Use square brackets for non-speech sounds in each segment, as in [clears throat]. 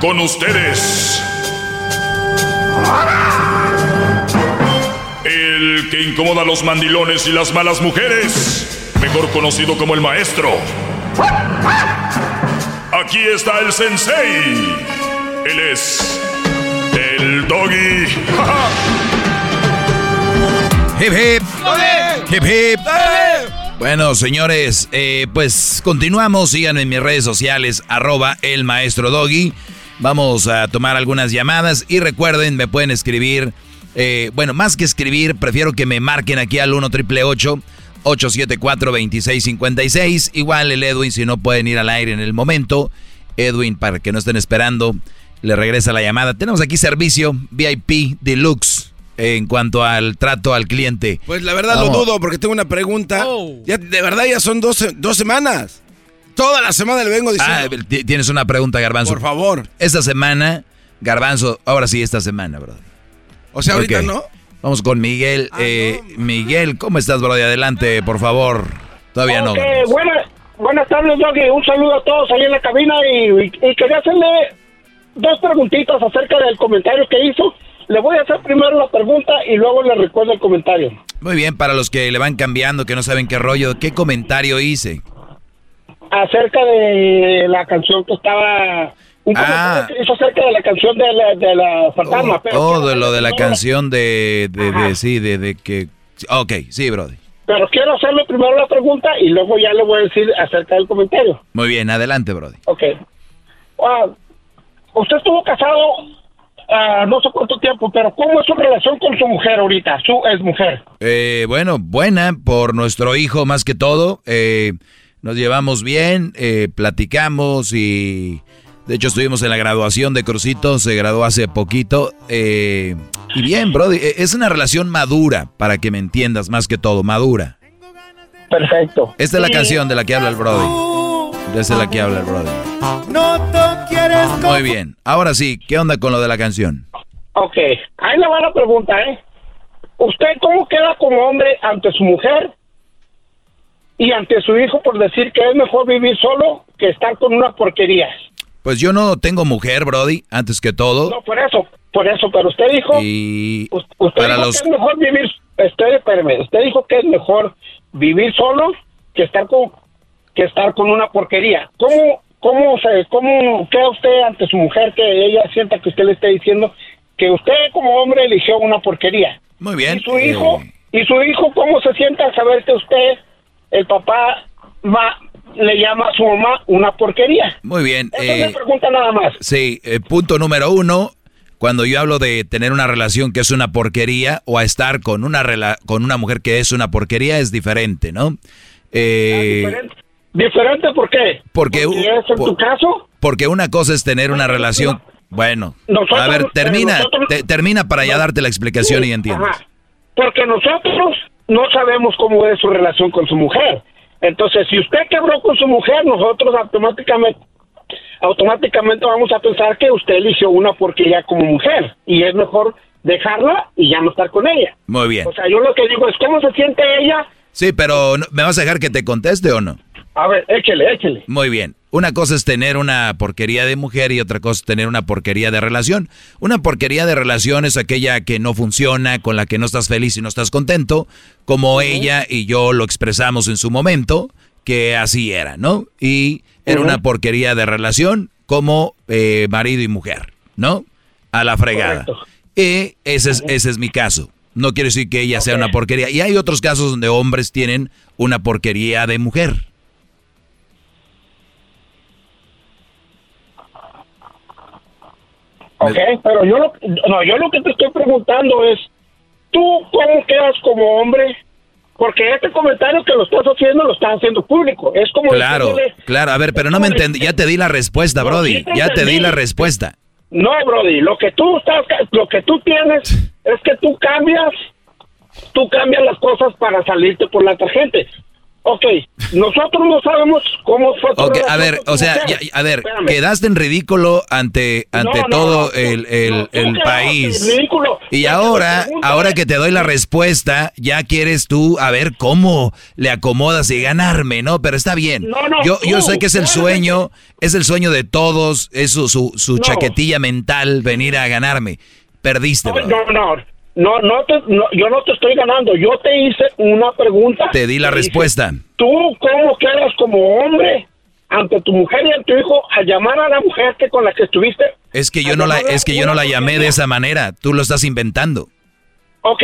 con ustedes. El que incomoda a los mandilones y las malas mujeres, mejor conocido como el maestro. Aquí está el sensei. Él es el doggy. [laughs] hip hip. Hip hip. Bueno, señores, eh, pues continuamos. Síganme en mis redes sociales, arroba el maestro doggy. Vamos a tomar algunas llamadas y recuerden, me pueden escribir. Eh, bueno, más que escribir, prefiero que me marquen aquí al 1 triple 874 2656. Igual el Edwin, si no pueden ir al aire en el momento. Edwin, para que no estén esperando, le regresa la llamada. Tenemos aquí servicio VIP Deluxe en cuanto al trato al cliente. Pues la verdad lo dudo porque tengo una pregunta. Oh. Ya, de verdad ya son dos, dos semanas. Toda la semana le vengo diciendo. Ah, tienes una pregunta, Garbanzo. Por favor. Esta semana, Garbanzo, ahora sí, esta semana, brother. O sea, ahorita no. Vamos con Miguel. Ah, eh, Miguel, ¿cómo estás, brother? Adelante, por favor. Todavía no. Buenas, buenas tardes, Doggy. Un saludo a todos ahí en la cabina y, quería hacerle dos preguntitas acerca del comentario que hizo. Le voy a hacer primero la pregunta y luego le recuerdo el comentario. Muy bien, para los que le van cambiando, que no saben qué rollo, ¿qué comentario hice? Acerca de la canción que estaba un ah. hizo acerca de la canción de la, de la fantasma. Oh, oh de lo de la canción de, de, de, sí, de, de que... Ok, sí, Brody. Pero quiero hacerle primero la pregunta y luego ya le voy a decir acerca del comentario. Muy bien, adelante, Brody. Ok. Ah, usted estuvo casado uh, no sé cuánto tiempo, pero ¿cómo es su relación con su mujer ahorita? Su es mujer. Eh, bueno, buena por nuestro hijo más que todo. Eh, nos llevamos bien, eh, platicamos y de hecho estuvimos en la graduación de Crucito, se graduó hace poquito. Eh, y bien, Brody, e, es una relación madura, para que me entiendas más que todo, madura. Perfecto. Esta es la canción de la que habla el Brody. Esta es la que habla el Brody. No te quieres Muy bien. Ahora sí, ¿qué onda con lo de la canción? Ok, ahí le va la pregunta, ¿eh? ¿Usted cómo queda como hombre ante su mujer y ante su hijo por decir que es mejor vivir solo que estar con una porquería. Pues yo no tengo mujer, Brody, antes que todo. No, por eso, por eso, pero usted dijo, y usted dijo que es mejor vivir, usted, espérame, usted dijo que es mejor vivir solo que estar con que estar con una porquería. ¿Cómo cómo se cómo queda usted ante su mujer que ella sienta que usted le está diciendo que usted como hombre eligió una porquería? Muy bien. Y su hijo eh. y su hijo cómo se sienta al saber que usted el papá va, le llama a su mamá una porquería. Muy bien. eh, pregunta nada más. Sí, eh, punto número uno. Cuando yo hablo de tener una relación que es una porquería o a estar con una con una mujer que es una porquería es diferente, ¿no? Eh, ah, diferente. por qué? Porque, es en tu caso. Porque una cosa es tener una relación. Bueno, a ver, termina, termina para ya darte la explicación y entiendes. Porque nosotros no sabemos cómo es su relación con su mujer. Entonces, si usted quebró con su mujer, nosotros automáticamente automáticamente vamos a pensar que usted eligió una porquería como mujer y es mejor dejarla y ya no estar con ella. Muy bien. O sea, yo lo que digo es cómo se siente ella. Sí, pero ¿me vas a dejar que te conteste o no? A ver, échele, échele. Muy bien. Una cosa es tener una porquería de mujer y otra cosa es tener una porquería de relación. Una porquería de relación es aquella que no funciona, con la que no estás feliz y no estás contento, como ella y yo lo expresamos en su momento, que así era, ¿no? Y era una porquería de relación como eh, marido y mujer, ¿no? A la fregada. Y ese es, ese es mi caso. No quiere decir que ella sea una porquería. Y hay otros casos donde hombres tienen una porquería de mujer. Ok, pero yo lo, no, yo lo que te estoy preguntando es, ¿tú cómo quedas como hombre? Porque este comentario que lo estás haciendo lo estás haciendo público. Es como... Claro, claro, a ver, pero no me entendí, ya te di la respuesta, Brody, ya te di la respuesta. No, Brody, lo que tú estás, lo que tú tienes [laughs] es que tú cambias, tú cambias las cosas para salirte por la tarjeta. Ok, nosotros no sabemos cómo fue tu Ok, a ver, o sea, ya- a ver, Espérame. quedaste en ridículo ante, ante No, no, todo no, el, el- el país. ridículo. Y Ya ahora, ahora eh. que te doy la respuesta, ya quieres tú a ver cómo le acomodas y ganarme, ¿no? Pero está bien. Yo, yo sé que es el sueño, es el sueño de todos, es su, su, su chaquetilla mental venir a ganarme. Perdiste. No, no, no, no, te- no, yo no te estoy ganando. Yo te hice una pregunta. Te di la respuesta. ¿Tú cómo quedas como hombre ante tu mujer y ante tu hijo al llamar a la mujer que con la que estuviste? Es que yo a no la, es que yo no la llamé de esa manera. Tú lo estás inventando. Ok,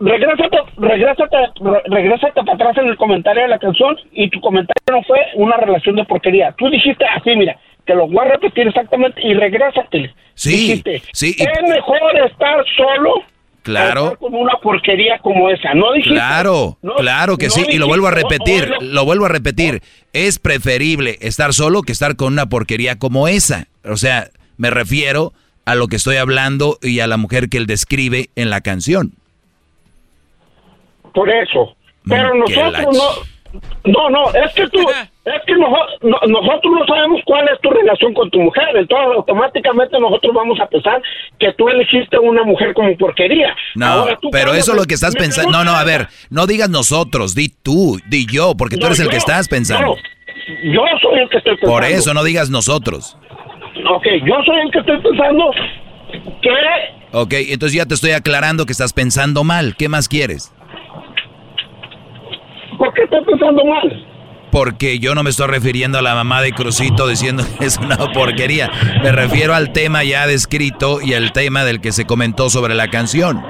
regrésate, regrésate, re- regrésate para atrás en el comentario de la canción y tu comentario no fue una relación de porquería. Tú dijiste así, mira, te lo voy a repetir exactamente y regrésate. Sí, Dijiste, sí, Es mejor estar solo. Claro. con una porquería como esa. No dijiste. Claro, no- claro que no sí, y lo vuelvo a repetir, no, lo vuelvo a repetir. Es preferible estar solo que estar con una porquería como esa. O sea, me refiero a lo que estoy hablando y a la mujer que él describe en la canción. Por eso. Pero Mm, nosotros no. No, no, es que tú, es que nojo- no- nosotros no sabemos cuál es tu relación con tu mujer, entonces automáticamente nosotros vamos a pensar que tú elegiste una mujer como porquería. No, Ahora tú pero eso es lo que estás pensando. No, no, a ver, no digas nosotros, di tú, di yo, porque tú No, eres el yo- que estás pensando. no, yo soy el que estoy pensando. Por eso no digas nosotros. Ok, yo soy el que estoy pensando que Ok, entonces ya te estoy aclarando que estás pensando mal. ¿Qué más quieres? ¿Por qué estoy pensando mal? Porque yo no me estoy refiriendo a la mamá de Crucito diciendo que [laughs] es una porquería. Me refiero al tema ya descrito y al tema del que se comentó sobre la canción.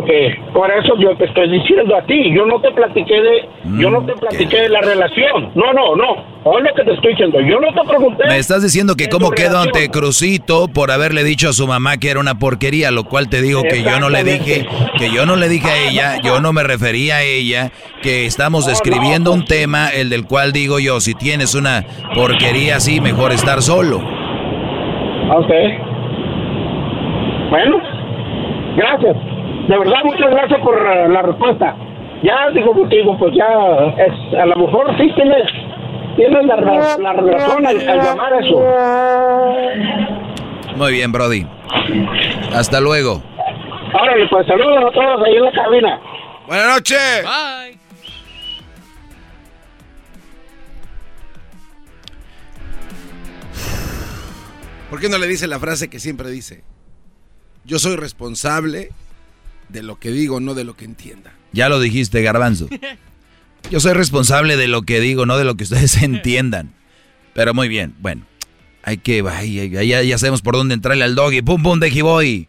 Ok, por eso yo te estoy diciendo a ti, yo no te platiqué de, yo no te Mm, platiqué qué- de la relación. No, no, no. Oye lo que te estoy diciendo. Yo no te pregunté. Me estás diciendo que cómo quedó relación. ante Crucito por haberle dicho a su mamá que era una porquería, lo cual te digo que yo no le dije, que yo no le dije a ella, yo no me refería a ella, que estamos describiendo un tema, el del cual digo yo, si tienes una porquería así, mejor estar solo. Ok. Bueno, gracias. De verdad, muchas gracias por eh, la respuesta. Ya digo contigo, pues ya es, a lo mejor sí tienes, tienes la, la razón al, al llamar eso. Muy bien, Brody. Hasta luego. Órale, pues saludos a todos ahí en la cabina. Buenas noches. Bye. ¿Por qué no le dice la frase que siempre dice? Yo soy responsable de lo que digo, no de lo que entienda. Ya lo dijiste, Garbanzo. [laughs] Yo soy responsable de lo que digo, no de lo que ustedes [laughs] entiendan. Pero muy bien, bueno. Hay que, ya, ya sabemos por dónde entrarle al doggy. Pum, pum, de.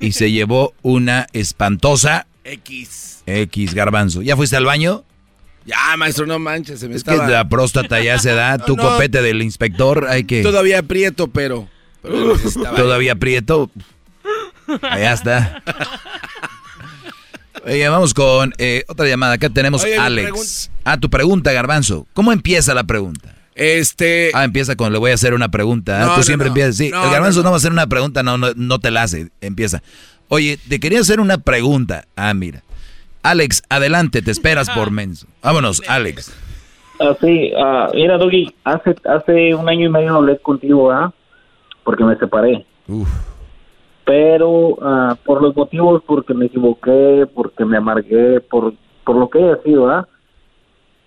Y se llevó una espantosa X. X, Garbanzo. ¿Ya fuiste al baño? Ya, maestro, no manches, se me Es que la próstata ya se da. [laughs] Tu No, copete del inspector, hay que... Todavía aprieto, pero... pero Todavía aprieto. Allá está. Oye, vamos con eh, otra llamada. Acá tenemos Oye, Alex. Ah, tu pregunta, Garbanzo. ¿Cómo empieza la pregunta? Este... Ah, empieza con le voy a hacer una pregunta. Ah, No, Tú no, siempre no. empiezas. Sí, No, el Garbanzo no, no, no. va a hacer una pregunta, no, no, no te la hace. Empieza. Oye, te quería hacer una pregunta. Ah, mira. Alex, adelante, te esperas por [laughs] menso. Vámonos, Alex. Ah, sí, ah, mira, Doggy, hace, hace un año y medio no hablé contigo, ¿ah? Porque me separé. Uf. Pero ah, por los motivos, porque me equivoqué, porque me amargué, por, por lo que haya sido, ¿ah?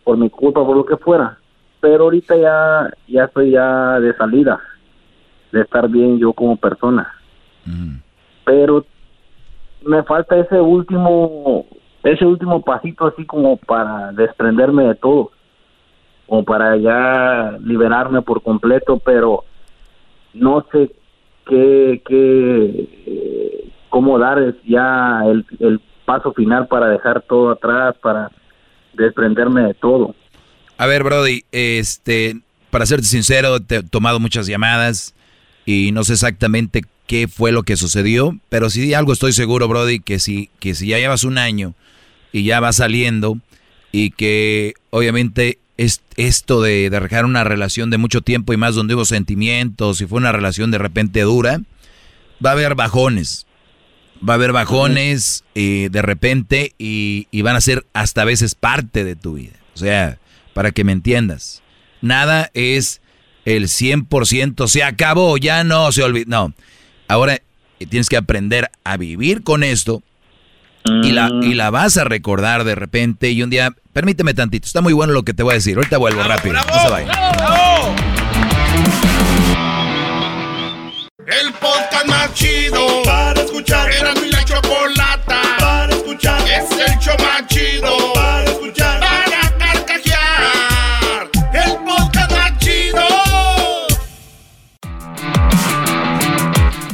Por mi culpa, por lo que fuera. Pero ahorita ya, ya estoy ya de salida, de estar bien yo como persona. Mm. Pero me falta ese último, ese último pasito así como para desprenderme de todo, como para ya liberarme por completo, pero no sé qué, qué, eh, cómo dar ya el, paso final para dejar todo atrás, para desprenderme de todo. A ver, Brody, este, para serte sincero, te he tomado muchas llamadas y no sé exactamente qué fue lo que sucedió, pero sí algo estoy seguro, Brody, que si, que si ya llevas un año y ya vas saliendo y que obviamente es esto de, de dejar una relación de mucho tiempo y más donde hubo sentimientos y fue una relación de repente dura, va a haber bajones. Va a haber bajones eh, de repente y, van a ser hasta a veces parte de tu vida. O sea, para que me entiendas. Nada es el 100%, se acabó, ya no se olvida. No, ahora eh, tienes que aprender a vivir con esto y, la, y la vas a recordar de repente y un día, permíteme tantito, está muy bueno lo que te voy a decir, ahorita vuelvo rápido. El podcast más chido para escuchar. Era mi la chocolata para escuchar. Es el show más chido para escuchar. Para carcajear. El podcast más chido.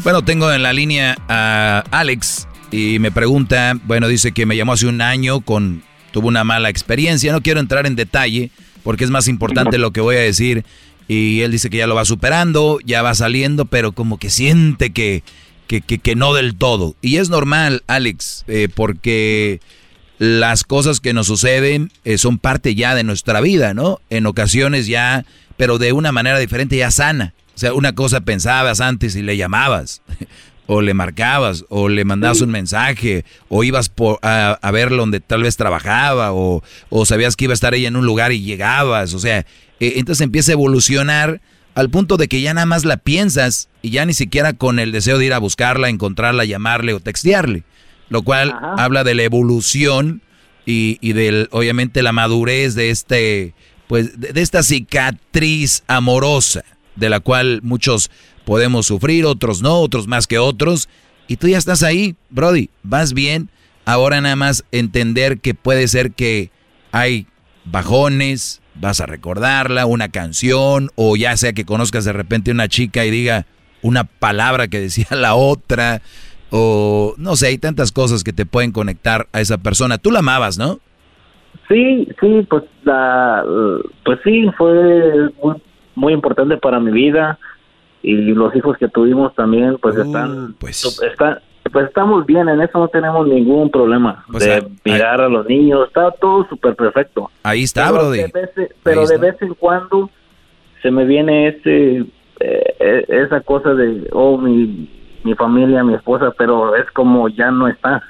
Bueno, tengo en la línea a Alex y me pregunta, bueno, dice que me llamó hace un año con tuvo una mala experiencia. No quiero entrar en detalle porque es más importante lo que voy a decir y él dice que ya lo va superando, ya va saliendo, pero como que siente que, que, que, no del todo. Y es normal, Alex, eh, porque las cosas que nos suceden eh, son parte ya de nuestra vida, ¿no? En ocasiones ya, pero de una manera diferente ya sana. O sea, una cosa pensabas antes y le llamabas, o le marcabas, o le mandabas un mensaje, o ibas por, a, a verlo donde tal vez trabajaba, o, o sabías que iba a estar ella en un lugar y llegabas. O sea, eh, entonces empieza a evolucionar al punto de que ya nada más la piensas y ya ni siquiera con el deseo de ir a buscarla, encontrarla, llamarle o textearle. Lo cual habla de la evolución y, y del, obviamente, la madurez de este, pues, de, esta cicatriz amorosa, de la cual muchos podemos sufrir, otros no, otros más que otros. Y tú ya estás ahí, Brody, vas bien. Ahora nada más entender que puede ser que hay bajones, vas a recordarla, una canción, o ya sea que conozcas de repente una chica y diga una palabra que decía la otra, o no sé, hay tantas cosas que te pueden conectar a esa persona. Tú la amabas, ¿no? Sí, sí, pues la, pues sí, fue muy, muy importante para mi vida y los hijos que tuvimos también, pues Uh, están, pues. están, pues estamos bien, en eso no tenemos ningún problema Pues, de mirar a los niños, está todo súper perfecto. Ahí está, pero Brody. de vez, pero Ahí de está. vez en cuando se me viene ese eh, eh, esa cosa de oh mi mi familia mi esposa pero es como ya no está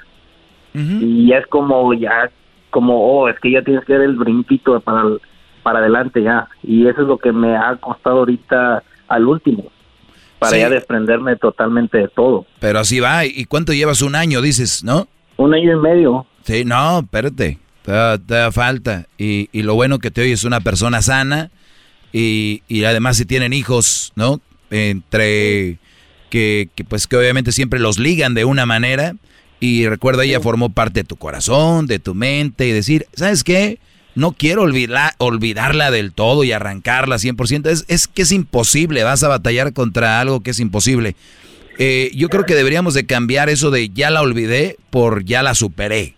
Ujú. y ya es como ya como oh es que ya tienes que dar el brinquito para para adelante ya y eso es lo que me ha costado ahorita al último para Sí. ya desprenderme totalmente de todo Pero así va. ¿Y cuánto llevas? Un año, dices, ¿no? un año y medio Sí, no, espérate. Te, da- te da falta. Y, y lo bueno que te oyes es una persona sana. Y, y además si tienen hijos, ¿no? Entre que, que, pues que obviamente siempre los ligan de una manera. Y recuerda, ella formó parte de tu corazón, de tu mente. Y decir, ¿sabes qué? No quiero olvidar, olvidarla del todo y arrancarla 100%. Es, es que es imposible. Vas a batallar contra algo que es imposible. Eh, yo creo que deberíamos de cambiar eso de ya la olvidé por ya la superé.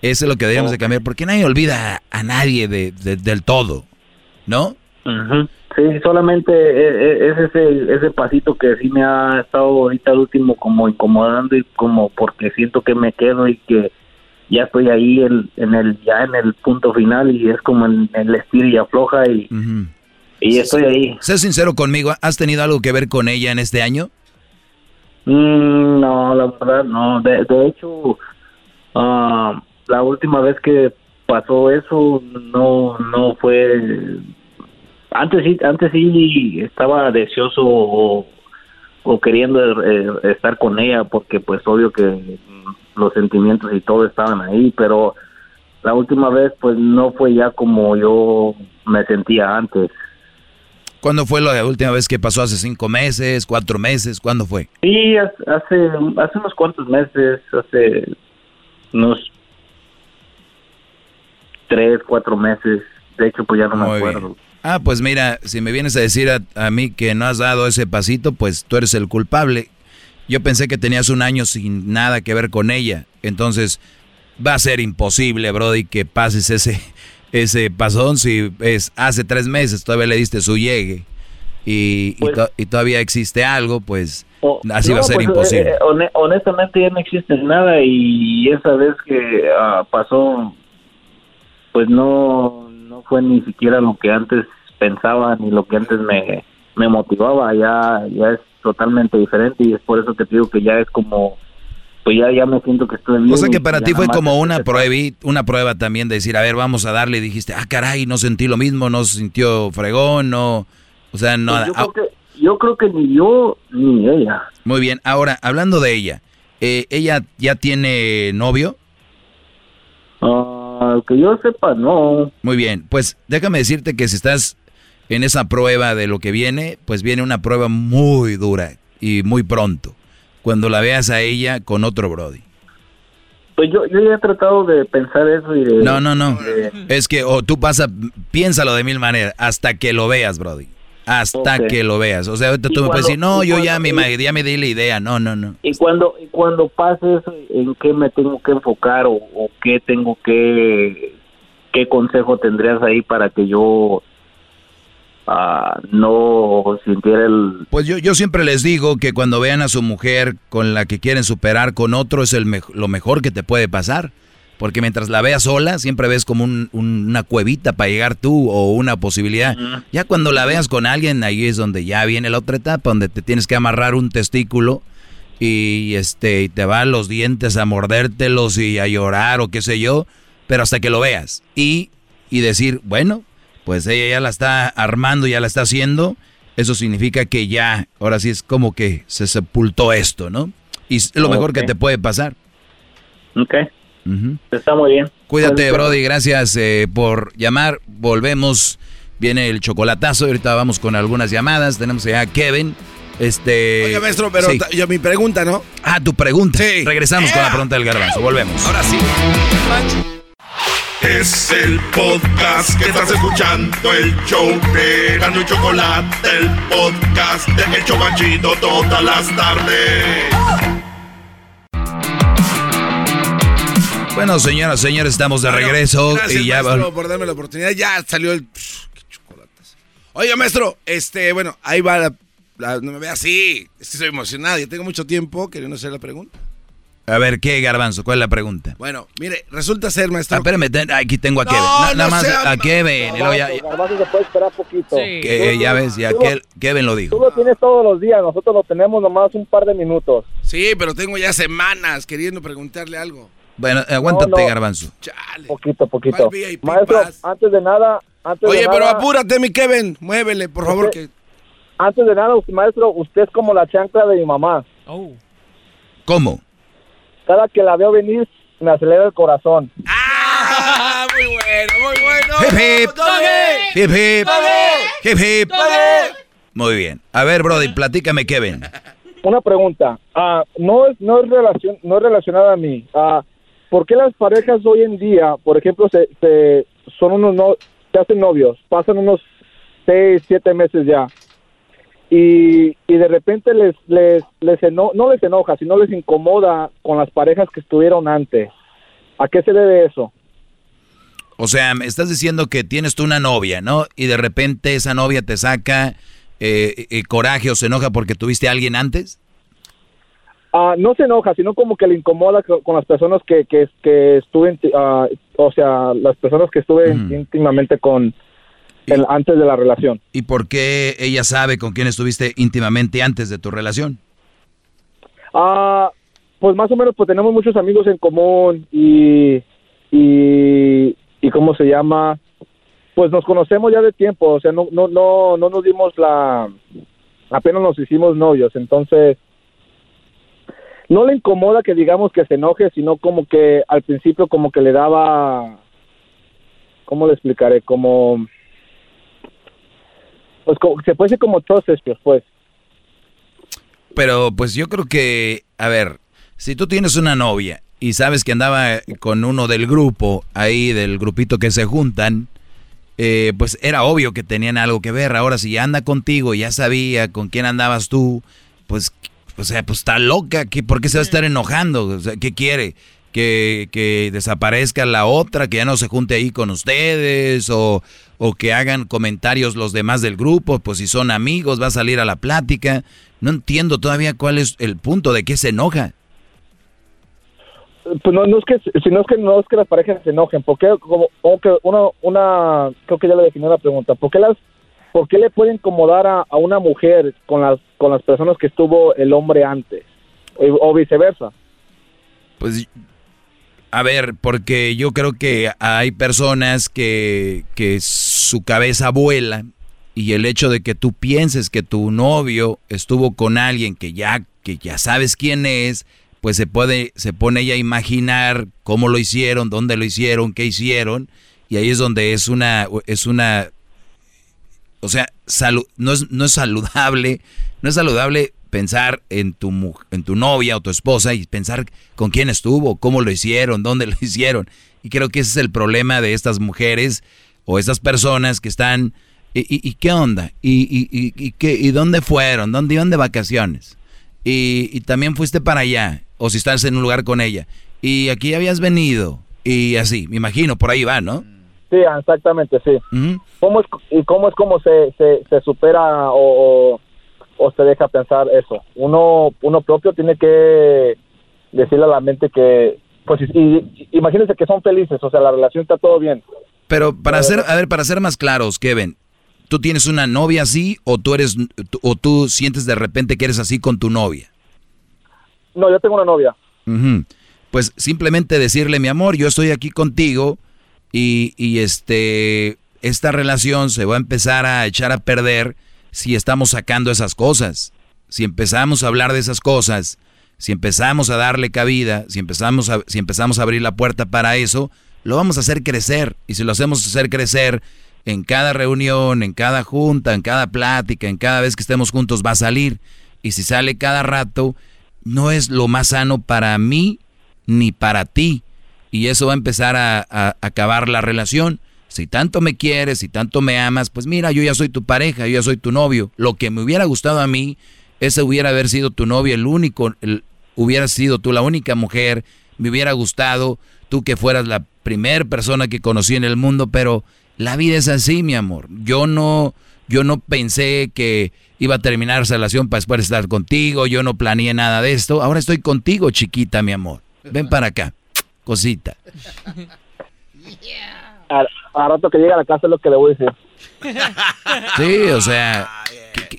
Eso es lo que deberíamos de cambiar, porque nadie olvida a, a nadie de, de- del todo, ¿no? Sí, solamente e- e- es ese ese pasito que sí me ha estado ahorita al último como incomodando y como porque siento que me quedo y que ya estoy ahí el- en el ya en el punto final y es como en el estilo y afloja y, y estoy ahí. Sé sincero conmigo, ¿has tenido algo que ver con ella en este año? Mm, no, la verdad no. De, de hecho, ah, la última vez que pasó eso no no fue antes sí antes sí estaba deseoso o, o queriendo eh, estar con ella porque pues obvio que los sentimientos y todo estaban ahí pero la última vez pues no fue ya como yo me sentía antes ¿Cuándo fue la última vez que pasó? ¿Hace cinco meses, cuatro meses? ¿Cuándo fue? Sí, hace, hace unos cuantos meses, hace unos tres, cuatro meses. De hecho, pues ya no me acuerdo. bien. Ah, pues mira, si me vienes a decir a, a mí que no has dado ese pasito, pues tú eres el culpable. Yo pensé que tenías un año sin nada que ver con ella. Entonces, va a ser imposible, Brody, que pases ese, [laughs] ese pasón si es hace tres meses, todavía le diste su llegue. Y, y Pues- to- y todavía existe algo, pues así va a ser pues, imposible. eh, hone- honestamente ya no existe nada y esa vez que ah, pasó, pues no, no fue ni siquiera lo que antes pensaba ni lo que antes me, me motivaba. Ya, ya es totalmente diferente y es por eso que te digo que ya es como pues ya, ya me siento que estoy bien. O sea que para ti fue como una prueba, una prueba también de decir, a ver, vamos a darle. Y dijiste, ah, caray, no sentí lo mismo, no se sintió fregón, no. O sea, no. Pues yo, ah, creo que, yo creo que ni yo ni ella. muy bien. Ahora, hablando de ella, eh, ¿ella ya tiene novio? Ah, que yo sepa, no. Muy bien. Pues déjame decirte que si estás en esa prueba de lo que viene, pues viene una prueba muy dura y muy pronto. Cuando la veas a ella con otro Brody. Pues yo, yo ya he tratado de pensar eso y de... No, no, no. de- Es que o tú pasa, piénsalo de mil maneras, hasta que lo veas, Brody. Hasta que lo veas. O sea, ahorita tú me puedes decir, no, yo cuando- ya me, ya me di la idea. No, no, no. Y cuando, y cuando pase eso, ¿en qué me tengo que enfocar o, o qué tengo que... ¿Qué consejo tendrías ahí para que yo no sintiera el... Pues yo, yo siempre les digo que cuando vean a su mujer con la que quieren superar con otro es el lo mejor que te puede pasar. Porque mientras la veas sola, siempre ves como un- un- una cuevita para llegar tú o una posibilidad. Ya cuando la veas con alguien, ahí es donde ya viene la otra etapa, donde te tienes que amarrar un testículo y este y te van los dientes a mordértelos y a llorar o qué sé yo, pero hasta que lo veas. Y, y decir, bueno, pues ella ya la está armando, ya la está haciendo. Eso significa que ya, ahora sí es como que se sepultó esto, ¿no? Y es lo mejor que Ok. te puede pasar. Ok, Ujú. está muy bien. Cuídate, Pues, Brody, gracias eh, por llamar. Volvemos, viene el chocolatazo. Ahorita vamos con algunas llamadas. Tenemos ya a Kevin. Este. Oiga, maestro, pero sí. yo mi pregunta, ¿no? Ah, tu pregunta. Sí. Regresamos con la pregunta del garbanzo. Volvemos. Ahora sí. Es el podcast que estás escuchando, el show de Gano y Chocolate, el podcast de El Chobachito todas las tardes. Bueno, señoras, señores, estamos de Bueno, regreso Gracias, y ya maestro, por darme la oportunidad. Ya salió el... Qué chocolates. Oiga, maestro, este, bueno, ahí va la... la- no me vea así. Es que estoy emocionado. Ya tengo mucho tiempo queriendo hacer la pregunta. A ver, ¿qué, garbanzo? ¿Cuál es la pregunta? Bueno, mire, resulta ser, maestro... Ah, espérame, ten- aquí tengo a No, Kevin. Na- no nada más sea a Kevin. y luego ya, Garbanzo se puede esperar poquito. que, ya ves, ya Tú- Ke- Kevin lo Tú dijo. lo tienes todos los días, nosotros lo tenemos nomás un par de minutos. Sí, pero tengo ya semanas queriendo preguntarle algo. Bueno, aguántate, No, no. garbanzo. Chale. Poquito, poquito. ¿Cuál VIP Maestro, antes de nada, antes Oye, de pero nada, apúrate, mi Kevin. Muévele, por favor, Ok. que... antes de nada, usted, maestro, usted es como la chancla de mi mamá. ¿Cómo? Cada que la veo venir, me acelera el corazón. ¡Ah! Muy bueno, muy bueno. Hip, hip. Hip, hip. Hip, hip. Muy bien. A ver, Brody, platícame, Kevin. Una pregunta, ah, no es no es relacion, no es relacionada a mí. Ah, ¿Por qué las parejas hoy en día, por ejemplo, se, se son unos no se hacen novios, pasan unos seis, siete meses ya y, y de repente les les les eno- no les enoja, sino les incomoda con las parejas que estuvieron antes? ¿A qué se debe eso? O sea, me estás diciendo que tienes tú una novia, ¿no? Y de repente esa novia te saca eh, eh, coraje o se enoja porque tuviste a alguien antes. Ah, no se enoja, sino como que le incomoda co- con las personas que, que, que estuve, ah, o sea, las personas que estuve Mm. íntimamente con el- antes de la relación. ¿Y por qué ella sabe con quién estuviste íntimamente antes de tu relación? Ah, pues más o menos, pues tenemos muchos amigos en común y, y, y ¿cómo se llama? Pues nos conocemos ya de tiempo, o sea, no, no, no, no nos dimos la, apenas nos hicimos novios, entonces no le incomoda que digamos que se enoje, sino como que al principio como que le daba, ¿cómo le explicaré? Como, pues como, se puede decir como pues. Pero pues yo creo que, a ver, si tú tienes una novia y sabes que andaba con uno del grupo, ahí del grupito que se juntan, eh, pues era obvio que tenían algo que ver. Ahora si ya anda contigo, ya sabía con quién andabas tú, pues, o sea, pues está loca. ¿qué, ¿Por qué se va a estar enojando? O sea, ¿Qué quiere? Que, que desaparezca la otra, que ya no se junte ahí con ustedes, o, o que hagan comentarios los demás del grupo, pues si son amigos, va a salir a la plática. No entiendo todavía cuál es el punto de qué se enoja. Pues no, no es que, sino es que no es que las parejas se enojen, porque como, como que una, una, creo que ya le definió la pregunta, ¿por qué las, por qué le puede incomodar a, a una mujer con las, con las personas que estuvo el hombre antes, o, o viceversa? Pues, a ver, porque yo creo que hay personas que, que su cabeza vuela y el hecho de que tú pienses que tu novio estuvo con alguien que ya, que ya sabes quién es, pues se puede, se pone ella a imaginar cómo lo hicieron, dónde lo hicieron, qué hicieron, y ahí es donde es una, es una, o sea, no, es, no es saludable, no es saludable pensar en tu, en tu novia o tu esposa y pensar con quién estuvo, cómo lo hicieron, [laughs] dónde lo hicieron. Y creo que ese es el problema de estas mujeres o estas personas que están, ¿y, qué onda? ¿Y, y, y, qué, ¿Y dónde fueron? ¿Dónde iban de vacaciones? Y, también fuiste para allá o si estás en un lugar con ella, y aquí habías venido, y así, me imagino, por ahí va, ¿no? Sí, exactamente, sí. ¿Cómo es, ¿Y cómo es como se, se, supera o, o, se deja pensar eso? Uno, uno propio tiene que decirle a la mente que, pues, y, imagínense que son felices, o sea, la relación está todo bien. Pero para ser, a ver, para ser más claros, Kevin, ¿tú tienes una novia así o tú eres, o tú sientes de repente que eres así con tu novia? No, yo tengo una novia. Pues simplemente decirle, mi amor, yo estoy aquí contigo y, y este, esta relación se va a empezar a echar a perder si estamos sacando esas cosas. Si empezamos a hablar de esas cosas, si empezamos a darle cabida, si empezamos a, si empezamos a abrir la puerta para eso, lo vamos a hacer crecer. Y si lo hacemos hacer crecer en cada reunión, en cada junta, en cada plática, en cada vez que estemos juntos, va a salir. Y si sale cada rato, no es lo más sano para mí ni para ti. Y eso va a empezar a, acabar la relación. Si tanto me quieres, si tanto me amas, pues mira, yo ya soy tu pareja, yo ya soy tu novio. Lo que me hubiera gustado a mí, ese hubiera haber sido tu novio, el único, el, hubiera sido tú la única mujer, me hubiera gustado tú que fueras la primera persona que conocí en el mundo, pero la vida es así, mi amor. Yo no, yo no pensé que iba a terminar esa relación para después estar contigo, yo no planeé nada de esto. Ahora estoy contigo, chiquita, mi amor. Ven para acá, cosita. [laughs] A, rato que llegue a la casa es lo que le voy a decir. [laughs] Sí, o sea,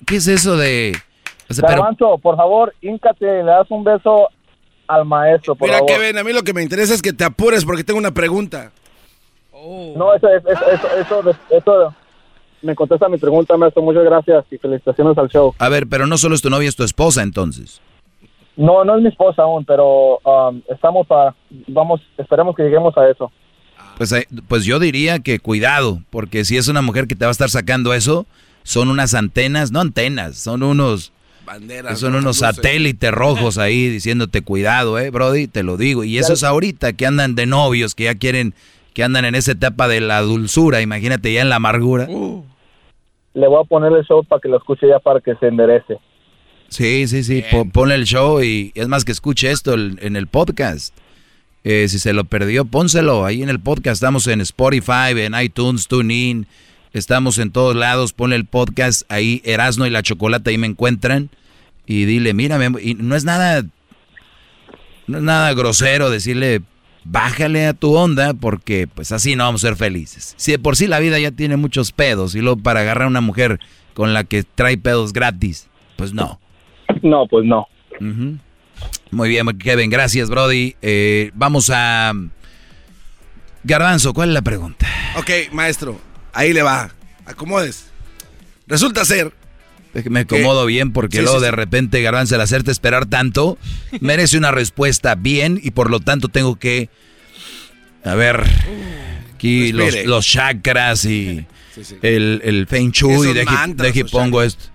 ¿qué, es eso de...? O por favor, híncate, le das un beso al maestro, por Mira, favor. Kevin, a mí lo que me interesa es que te apures porque tengo una pregunta. No, eso, eso, eso, eso, eso me contesta mi pregunta, maestro. Muchas gracias y felicitaciones al show. A ver, pero no solo es tu novia, es tu esposa entonces. No, no es mi esposa aún, pero um, estamos a, vamos, esperemos que lleguemos a eso. Pues, eh, pues yo diría que cuidado, porque si es una mujer que te va a estar sacando eso, son unas antenas, no antenas, son unos banderas, son unos satélites rojos ahí diciéndote cuidado, eh, Brody, te lo digo. Y eso es ahorita que andan de novios, que ya quieren, que andan en esa etapa de la dulzura, imagínate ya en la amargura. Uh le voy a poner el show para que lo escuche ya para que se enderece. Sí, sí, sí, ponle el show y es más que escuche esto en el podcast. Eh, si se lo perdió, pónselo ahí en el podcast. Estamos en Spotify, en iTunes, TuneIn, estamos en todos lados. Ponle el podcast ahí, Erasno y la Chocolate, ahí me encuentran. Y dile, mírame, y no es nada, no es nada grosero decirle, bájale a tu onda porque pues así no vamos a ser felices. Si de por sí la vida ya tiene muchos pedos y luego para agarrar a una mujer con la que trae pedos gratis, pues no. No, pues no. Muy bien, Kevin, gracias, Brody. Eh, vamos a... Garbanzo, ¿cuál es la pregunta? Ok, maestro, ahí le va. Acomodes. Resulta ser me acomodo bien porque luego de repente Garbanzo al hacerte esperar tanto [laughs] merece una respuesta bien y por lo tanto tengo que a ver aquí los, chakras y el, el Feng Shui de aquí, pongo esto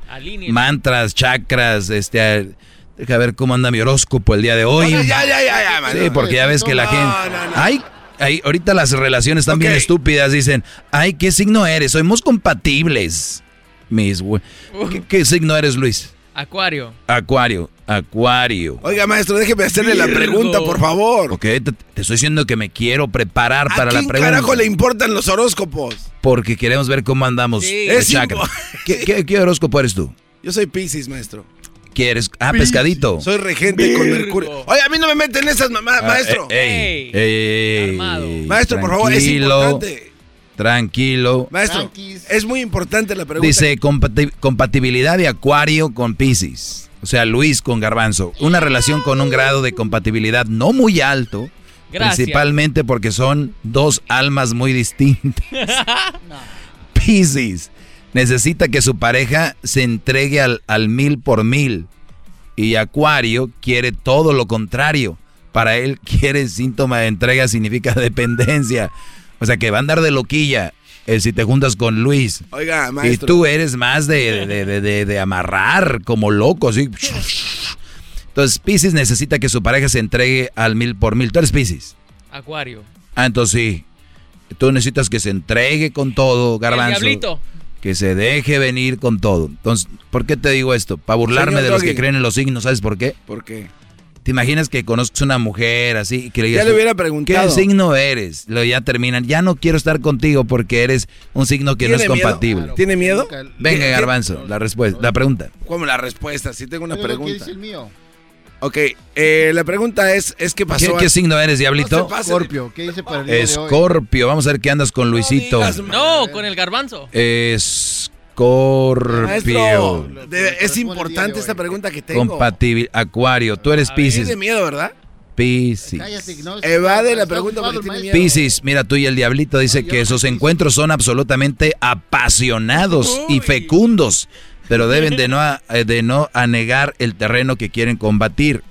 mantras, chakras, este deja ver cómo anda mi horóscopo el día de hoy. ya, ya, ya, ya, sí, porque ya ves que la gente ay Ay, ahorita las relaciones están bien estúpidas. Dicen, ay, ¿qué signo eres? Somos compatibles. Mis ¿Qué, signo eres, Luis? Acuario. Acuario, acuario. Oiga, maestro, déjeme hacerle la pregunta, por favor. Ok, te, estoy diciendo que me quiero preparar para la pregunta. ¿A carajo le importan los horóscopos? Porque queremos ver cómo andamos. Sí. ¿Qué, ¿Qué, horóscopo eres tú? Yo soy Pisces, maestro. ¿Quieres? Ah, pescadito. Soy regente con Mercurio. Oye, a mí no me meten esas mamás, ah, maestro. ey, ey, maestro, por favor, es importante. Tranquilo. Maestro, es muy importante la pregunta. Dice compatibilidad de Acuario con Pisces. O sea, Luis con Garbanzo. Una relación con un grado de compatibilidad no muy alto. Gracias. Principalmente porque son dos almas muy distintas. [laughs] Piscis necesita que su pareja se entregue al, al mil por mil. Y Acuario quiere todo lo contrario. Para él [laughs] quiere síntoma de entrega significa dependencia. O sea que va a andar de loquilla eh, si te juntas con Luis. Oiga, Y maestro. tú eres más de, de, de, de- de amarrar como loco, así. Entonces Piscis necesita que su pareja se entregue al mil por mil. Tú eres Piscis. Acuario. Ah, entonces sí. Tú necesitas que se entregue con todo, Garbanzo. El diablito. Que se deje venir con todo. Entonces, ¿por qué te digo esto? Para burlarme Señor de los que creen en los signos, ¿sabes por qué? ¿Por qué? ¿Te imaginas que conozcas una mujer así y que le digas, Ya le hubiera ¿qué preguntado. signo eres? Lo ya terminan, ya no quiero estar contigo porque eres un signo que no es ¿Tiene miedo? compatible. ¿Tiene miedo? Venga, ¿Qué- Garbanzo, la respuesta, la pregunta. ¿Cómo la respuesta? Sí tengo una ¿qué pregunta. dice el mío? Ok, eh, la pregunta es, es ¿qué pasó? ¿Qué, qué signo eres, No diabllito? se pase. Scorpio, ¿qué dice para el día de hoy? Escorpio, vamos a ver qué andas con Luisito. digas, No, con el garbanzo. Escorpio. Maestro, es importante esta pregunta que tengo. Compatible. Acuario, tú eres Piscis. Tiene miedo, ¿verdad? No, Evade la está pregunta. Piscis, mira tú y el diablito dice No, que no sus soy encuentros son absolutamente apasionados y fecundos, pero deben de no, a- eh, de no anegar el terreno que quieren combatir.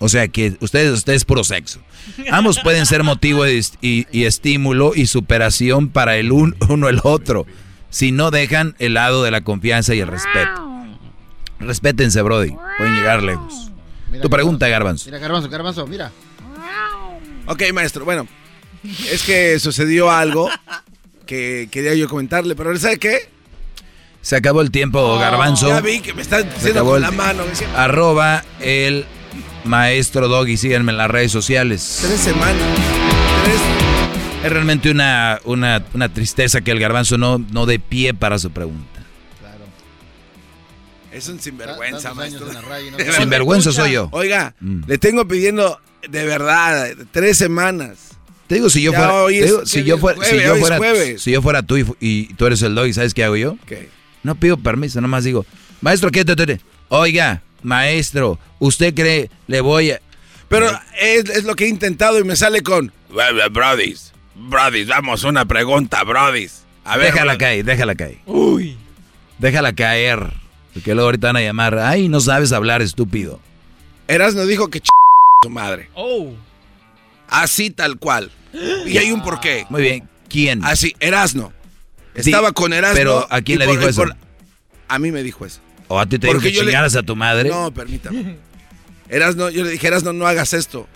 O sea que ustedes, ustedes puro sexo. Ambos pueden ser motivo de est- y, y estímulo y superación para el un- uno el otro, si no dejan el lado de la confianza y el respeto. Respétense, Brody. Pueden llegar lejos. Mira, Tu pregunta, Garbanzo. Garbanzo. Mira, Garbanzo, Garbanzo, mira. Ok, maestro, bueno. Es que sucedió algo que quería yo comentarle, pero ¿sabe qué? Se acabó el tiempo, Garbanzo. Ya vi que me está Se diciendo acabó con el- la mano. Arroba el maestro Doggy. Síganme en las redes sociales. Tres semanas. Tres. Es realmente una, una, una tristeza que el garbanzo no, no dé pie para su pregunta. Claro. Es un sinvergüenza, maestro. raya no. Sinvergüenza soy yo. Oiga, Mm. le tengo pidiendo de verdad tres semanas. Te digo, si yo fuera, ¿qué si yo fuera, si yo fuera, tú y, y tú eres el Doggy, ¿sabes qué hago yo? Ok. No pido permiso, nomás digo, maestro, ¿qué te, te- te- Oiga, maestro, ¿usted cree le voy a... Pero es, es lo que he intentado y me sale con... Brodis, Brodis, vamos, una pregunta, Brodis. A ver, déjala brody. caer, déjala caer. Uy. Déjala caer. Porque luego ahorita van a llamar, ay, no sabes hablar, estúpido. Erasno dijo que ch... su madre. Oh. Así tal cual. Y hay un porqué. Muy bien, ¿quién? Así, Erasno. Sí, Estaba con Erasno. pero ¿a quién le por- dijo eso? por- A mí me dijo eso. ¿O a ti te Porque que le- chingaras a tu madre? No, permítame. Erasno, yo le dije, Erasno, no hagas esto.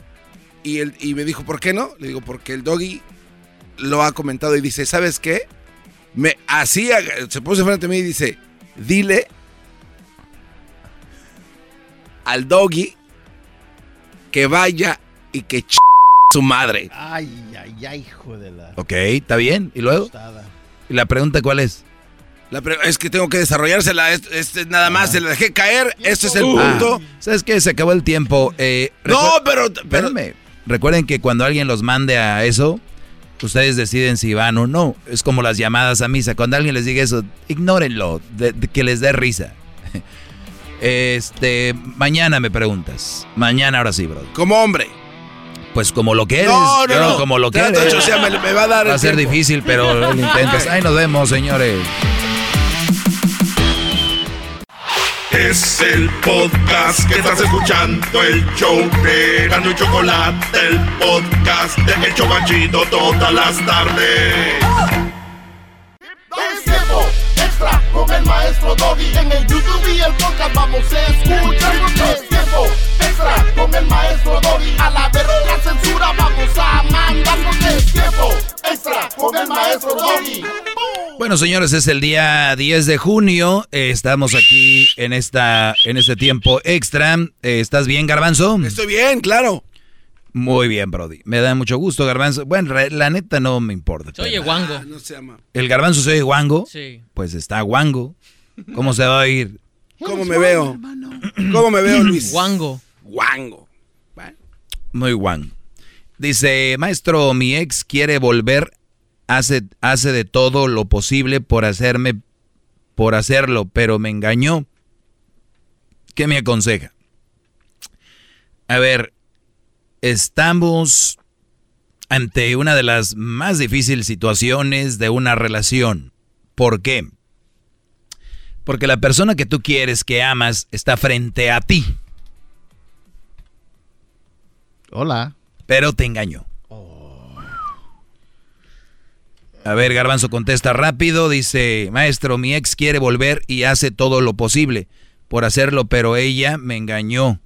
Y, él, y me dijo, ¿por qué no? Le digo, porque el doggy lo ha comentado y dice, ¿sabes qué? Me así se puso frente a mí y dice, dile al doggy que vaya y que ch su madre. Ay, ay, ay, hijo de la Ok, está bien. ¿Y luego? tostada. ¿Y la pregunta cuál es? La pre- es que tengo que desarrollársela. Es, es nada más, se la dejé caer. Este es el Ah, punto. ¿Sabes qué? Se acabó el tiempo. Eh, No, pero, pero Espérame. Recuerden que cuando alguien los mande a eso, ustedes deciden si van o no. Es como las llamadas a misa. Cuando alguien les diga eso, ignórenlo, de- de- que les dé risa. [laughs] Este, mañana me preguntas. Mañana ahora sí, bro. como hombre. Pues como lo que eres. No, no, no. Como lo que eres. o sea, me, me va a dar Va a ser tiempo. difícil, pero [laughs] lo intentas. Ahí nos vemos, señores. Es el podcast que estás escuchando, el show de Gano y Chocolate, el podcast de El Chobachito todas las tardes. Es tiempo extra con el maestro Doggy. En el YouTube y el podcast vamos a escuchar. Tiempo extra con el maestro Doggy. A la verga la censura vamos a mandar. Porque es tiempo extra con el maestro Doggy. Bueno, señores, es el día 10 de junio. Eh, estamos aquí en esta en este tiempo extra. Eh, ¿Estás bien, Garbanzo? Estoy bien, claro. Muy bien, Brody. Me da mucho gusto, Garbanzo. Bueno, re- la neta no me importa. Se oye guango. Ah, no se llama. ¿El Garbanzo se oye guango? Sí. Pues está guango. ¿Cómo se va a oír? [clears throat] ¿Cómo me veo? ¿Cómo me veo, Luis? Guango. Guango. Muy guango. Dice, maestro, mi ex quiere volver, hace, hace de todo lo posible por hacerme, por hacerlo, pero me engañó. ¿qué me aconseja? A ver, estamos ante una de las más difíciles situaciones de una relación. ¿Por qué? Porque la persona que tú quieres, que amas, está frente a ti. Hola. Pero te engañó. A ver, Garbanzo contesta rápido. Dice, maestro, mi ex quiere volver y hace todo lo posible por hacerlo, pero ella me engañó.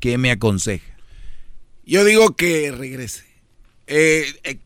¿Qué me aconseja? Yo digo que regrese. Eh, eh,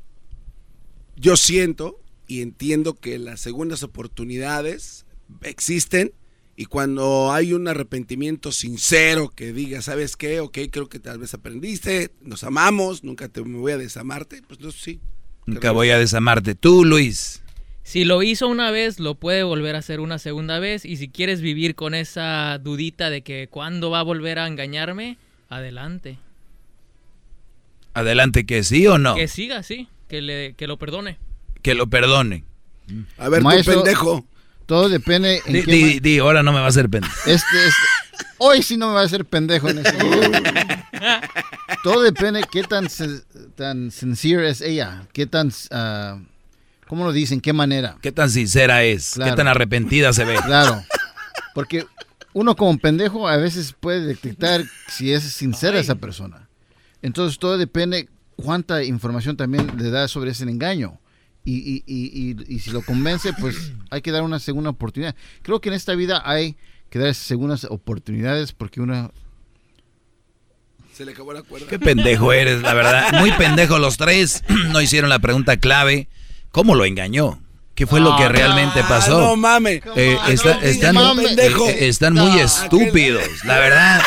yo siento y entiendo que las segundas oportunidades existen y cuando hay un arrepentimiento sincero que diga, ¿sabes qué? Ok, creo que tal vez aprendiste, nos amamos, nunca te me voy a desamarte, pues no, sí. Nunca voy a desamarte. Tú, Luis. Si lo hizo una vez, lo puede volver a hacer una segunda vez. Y si quieres vivir con esa dudita de que cuándo va a volver a engañarme, adelante. Adelante, que sí o no. Que siga, sí. Que, le, que lo perdone. Que lo perdone. A ver, Maestro, tu pendejo. Todo depende en Di, qué di- ma- di, ahora no me va a hacer pendejo. Este, este- hoy sí no me va a hacer pendejo en este Todo depende qué tan, tan sincere es ella, qué tan, ah, ¿cómo lo dicen? ¿Qué manera? ¿Qué tan sincera es? Claro. ¿Qué tan arrepentida se ve? Claro, porque uno como pendejo a veces puede detectar si es sincera esa persona. Entonces todo depende cuánta información también le da sobre ese engaño. Y, y- y- y- y si lo convence, pues hay que dar una segunda oportunidad. Creo que en esta vida hay que dar segundas oportunidades porque uno... Se le acabó la cuerda. Qué pendejo eres, la verdad. Muy pendejo los tres. [clears throat] No hicieron la pregunta clave. ¿Cómo lo engañó? ¿Qué fue lo que realmente pasó? Ah, no mames. Eh, Ah, está- no, están, mames. Pendejo. eh, están muy No, estúpidos, la verdad.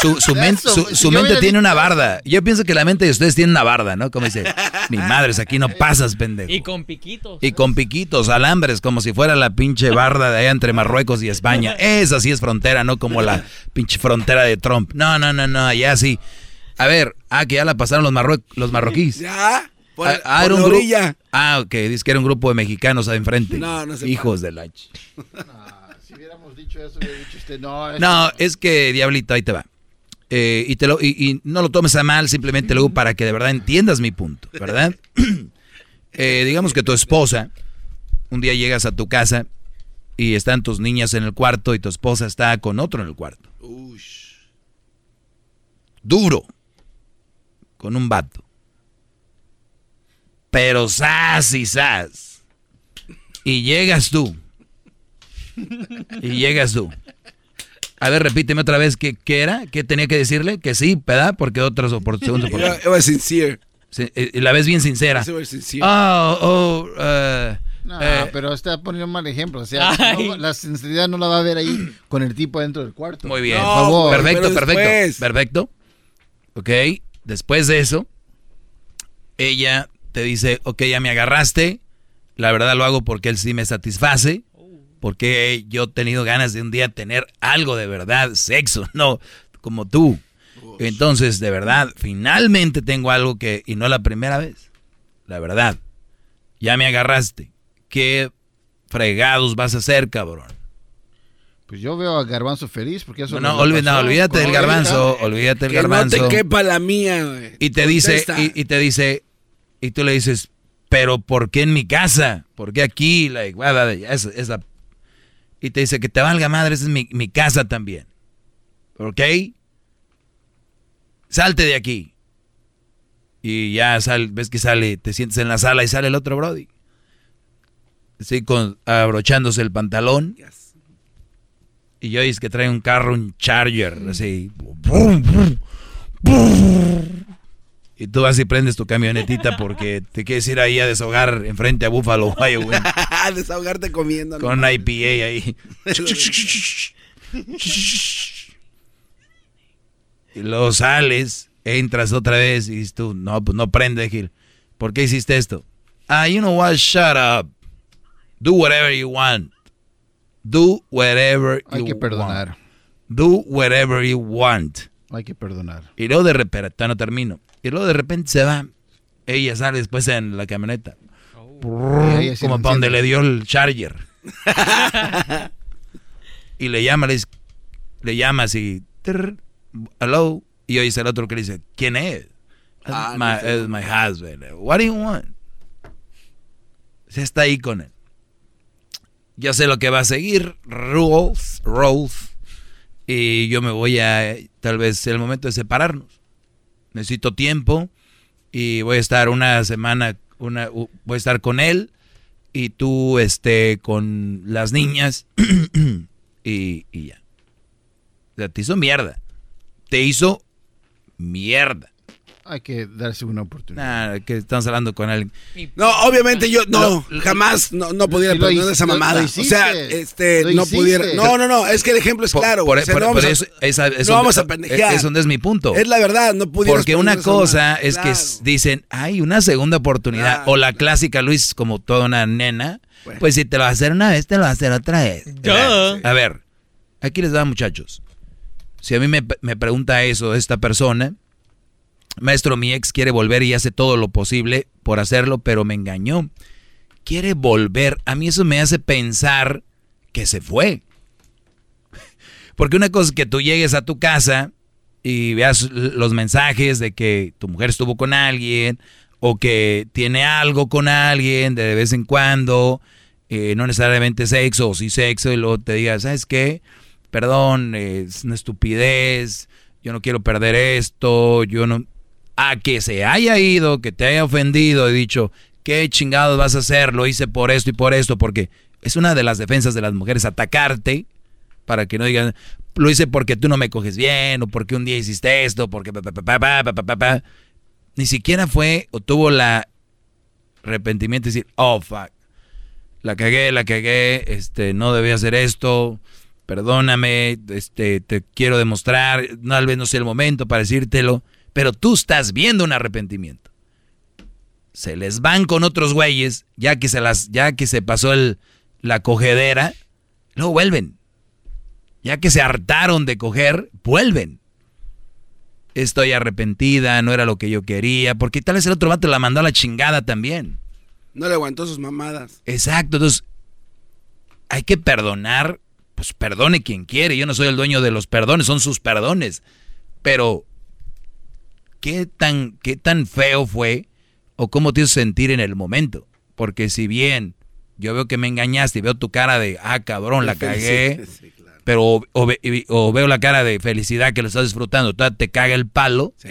Su, su, men- su- si su mente tiene una barda. Yo pienso que la mente de ustedes tiene una barda, ¿no? Como dice, ni madres, aquí no pasas, pendejo. Y con piquitos. Y con piquitos, alambres, como si fuera la pinche barda de allá entre Marruecos y España. Esa sí es frontera, no como la pinche frontera de Trump. No, no, no, no, allá sí. A ver, ah, que ya la pasaron los, marrue- los marroquíes. Ya. Por, Ah, ah, por era un la grupo. orilla. Ah, ok, dice que era un grupo de mexicanos ahí enfrente. No, no se Hijos de la... ch- [laughs] Si hubiéramos dicho eso, hubiera dicho usted, no, eso- No, es que, Diablito, ahí te va. Eh, y, te lo, y, y no lo tomes a mal, simplemente luego para que de verdad entiendas mi punto, ¿verdad? [laughs] Eh, digamos que tu esposa, un día llegas a tu casa y están tus niñas en el cuarto y tu esposa está con otro en el cuarto. Duro. Con un vato. Pero sas y sas. Y llegas tú. Y llegas tú. A ver, repíteme otra vez qué, qué era, qué tenía que decirle, que sí, ¿verdad? Porque otras oportunidades. Yo, yo was sincere. la ves bien sincera. Sincere. Oh, oh, eh, No, eh, pero está poniendo un mal ejemplo. O sea, [laughs] no, la sinceridad no la va a ver ahí [clears throat] con el tipo dentro del cuarto. muy bien. No, Por favor. perfecto, perfecto. Perfecto. Ok, después de eso, ella te dice, ok, ya me agarraste. La verdad lo hago porque él sí me satisface. Porque yo he tenido ganas de un día tener algo de verdad, sexo, [laughs] no como tú. Entonces, de verdad, finalmente tengo algo que, y no la primera vez, la verdad, ya me agarraste. ¿Qué fregados vas a hacer, cabrón? Pues yo veo a Garbanzo feliz porque eso No, no, no, olvídate del garbanzo, olvídate del que no garbanzo. te quepa la mía, güey. Y te dice, y, y te dice, y tú le dices, pero ¿por qué en mi casa? ¿Por qué aquí? Blah, blah, esa- esa- Y te dice que te valga madre, esa es mi, mi casa también. ¿Ok? Salte de aquí. Y ya sal, ves que sale, te sientes en la sala y sale el otro Brody. Sí, con, abrochándose el pantalón. Yes. Y yo es que trae un carro, un Charger, así. Y tú vas y prendes tu camionetita porque te quieres ir ahí a deshogar enfrente a Buffalo, Ohio, [laughs] güey, Desahogarte comiendo. con una IPA ahí. Y luego sales, entras otra vez y dices tú, no, pues no prende, Gil. ¿Por qué hiciste esto? Ah, you know what, shut up. Do whatever you want. Do whatever Hay you que perdonar. want. Do whatever you want. Hay que perdonar. Y luego de repente, todavía no termino. Y luego de repente se va. Ella sale después en la camioneta. Sí como para donde le dio el charger. [laughs] y le llama, le le y... trrr, hello. Y oyes el otro que le dice, ¿quién es? Ah, my, no it's my husband. What do you want? Se está ahí con él. Ya sé lo que va a seguir. Rules, rules. Y yo me voy a, tal vez, el momento de separarnos. Necesito tiempo y voy a estar una semana, una, voy a estar con él y tú, este, con las niñas [clears throat] y, y ya. O sea, te hizo mierda. Te hizo mierda. Hay que darse una oportunidad. Nah, que estamos hablando con alguien. No, obviamente yo no, Lo- jamás no, no pudiera lo perdonar esa lo- mamada. lo o sea, este, Lo no hiciste. pudiera. No, no, no, es que el ejemplo es Por- claro. por- o sea, por- no vamos a- eso- esa- eso- no vamos a pendejear. Eso no es mi punto. Es la verdad, no pudieras Porque una cosa mamada. es que Claro. dicen, hay una segunda oportunidad. Claro. O la clásica, Luis, como toda una nena. Bueno. Pues si te lo vas a hacer una vez, te lo vas a hacer otra vez. A ver, aquí les va, muchachos. Si a mí me, me pregunta eso esta persona, maestro, mi ex quiere volver y hace todo lo posible por hacerlo, pero me engañó. Quiere volver. A mí eso me hace pensar que se fue. [laughs] Porque una cosa es que tú llegues a tu casa y veas los mensajes de que tu mujer estuvo con alguien o que tiene algo con alguien de vez en cuando, eh, no necesariamente sexo o sí sexo, y luego te diga, ¿sabes qué? Perdón, es una estupidez, yo no quiero perder esto, yo no a que se haya ido, que te haya ofendido y dicho, qué chingados vas a hacer, lo hice por esto y por esto, porque es una de las defensas de las mujeres, atacarte para que no digan, lo hice porque tú no me coges bien, o porque un día hiciste esto, porque... Ni siquiera fue o tuvo la arrepentimiento y decir, oh, fuck, la cagué, la cagué, este, no debía hacer esto, perdóname, este, te quiero demostrar, tal vez no sea el momento para decírtelo pero tú estás viendo un arrepentimiento. Se les van con otros güeyes, ya que se las, ya que se pasó el, la cogedera, luego vuelven. Ya que se hartaron de coger, vuelven. Estoy arrepentida, no era lo que yo quería, porque tal vez el otro vato la mandó a la chingada también. No le aguantó sus mamadas. Exacto, entonces hay que perdonar, pues perdone quien quiere, yo no soy el dueño de los perdones, son sus perdones, pero ¿qué tan, qué tan feo fue o cómo te hizo sentir en el momento? Porque si bien yo veo que me engañaste y veo tu cara de, ah, cabrón, la cagué, [laughs] Sí, claro. pero o, o ve- o veo la cara de felicidad que lo estás disfrutando, te caga el palo, Sí.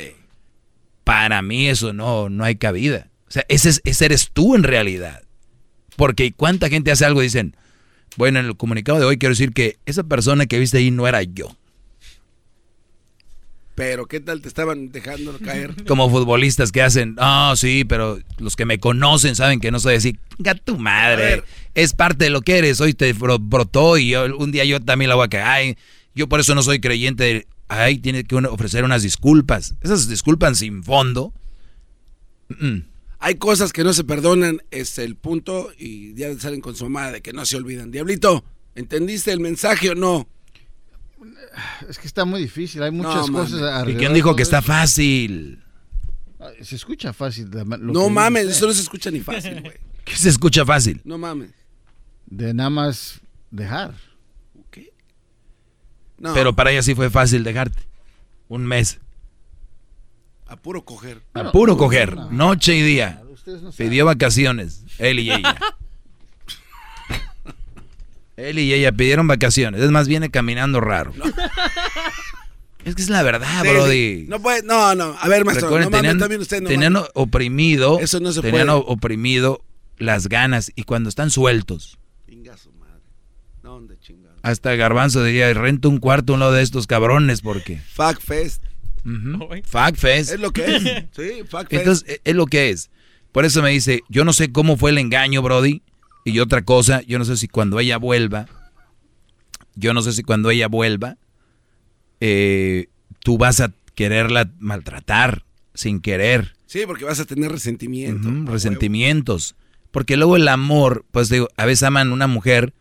para mí eso no, no hay cabida. O sea, ese, es- ese eres tú en realidad. Porque cuánta gente hace algo y dicen, bueno, en el comunicado de hoy quiero decir que esa persona que viste ahí no era yo. Pero ¿qué tal te estaban dejando caer? [laughs] Como futbolistas que hacen, ah, sí, pero los que me conocen saben que no soy así. Ga tu madre. Es parte de lo que eres. Hoy te bro- brotó y yo- un día yo también la voy a. Ay, yo por eso no soy creyente. de- Ay, tiene que ofrecer unas disculpas. Esas disculpas sin fondo. mm, Hay cosas que no se perdonan, es el punto, y ya salen con su mamá de que no se olvidan. Diablito, ¿entendiste el mensaje o no? Es que está muy difícil, hay muchas cosas ¿Y quién dijo que está fácil? Se escucha fácil. No mames, eso no se escucha ni fácil, güey. [laughs] ¿Qué se escucha fácil? No mames. De nada más dejar. ¿Qué? No, Pero para ella sí fue fácil dejarte. Un mes. a puro coger. A puro coger. Noche y día. Pidió vacaciones. Él y ella. [laughs] Él y ella pidieron vacaciones. Es más, viene caminando raro. [laughs] Es que es la verdad, Sí, Brody. sí. No puede, no, no. A ver, maestro, Recuerden, no mames, tenían, también usted no tenían mames. oprimido. Eso no se tenían puede. oprimido las ganas. Y cuando están sueltos, Chinga su madre. ¿Dónde chingado? hasta Garbanzo diría, rento un cuarto a uno de estos cabrones porque... Fuck Fest. Ujú. Fuck fest. Es lo que es. [laughs] Sí, Fuck Fest. Entonces, e- es lo que es. Por eso me dice, yo no sé cómo fue el engaño, Brody. Y otra cosa, yo no sé si cuando ella vuelva, yo no sé si cuando ella vuelva, eh, tú vas a quererla maltratar sin querer. Sí, porque vas a tener resentimiento. Resentimientos. Porque luego el amor, pues digo, a veces aman una mujer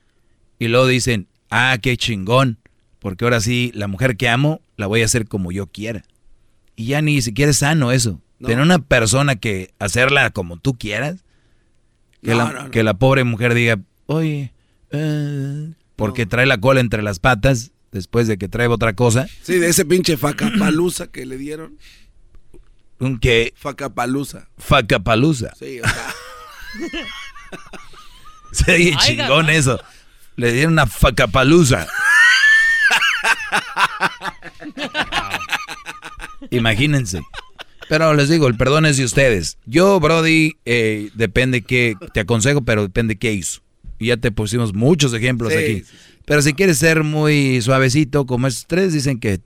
y luego dicen, ah, qué chingón, porque ahora sí, la mujer que amo la voy a hacer como yo quiera. Y ya ni siquiera es sano eso. No. Tener una persona que hacerla como tú quieras, que, No, la, no, no. que la pobre mujer diga, oye, eh", porque trae la cola entre las patas, después de que trae otra cosa. Sí, de ese pinche facapalusa que le dieron. Un que Facapalusa. facapalusa. Sí, o sea. [laughs] Ay, chingón eso. Le dieron una facapalusa. [laughs] Imagínense. Pero les digo, el perdón es de ustedes. Yo, Brody, eh, depende que te aconsejo, pero depende qué hizo. Y ya te pusimos muchos ejemplos Sí, aquí. sí, sí. Pero si quieres ser muy suavecito, como estos tres, dicen que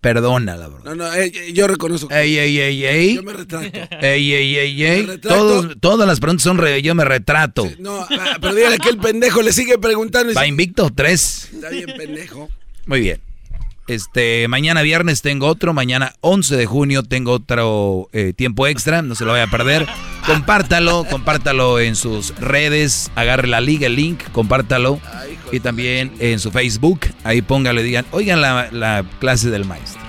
perdona, la verdad. No, no, eh, eh, yo reconozco. Ey, ey, ey, ey. Yo me retracto. [laughs] Ey, ey, ey, ey. Todos, todas las preguntas son re- yo me retrato. No, ah, pero dígale que el pendejo le sigue preguntando. y Va invicto, tres. Está bien, pendejo. Muy bien. Este, mañana viernes tengo otro, mañana 11 de junio tengo otro eh, tiempo extra, no se lo vaya a perder. Compártalo, compártalo en sus redes, agarre la liga, el link, compártalo. Y también en su Facebook, ahí póngale, digan, oigan la, la clase del maestro.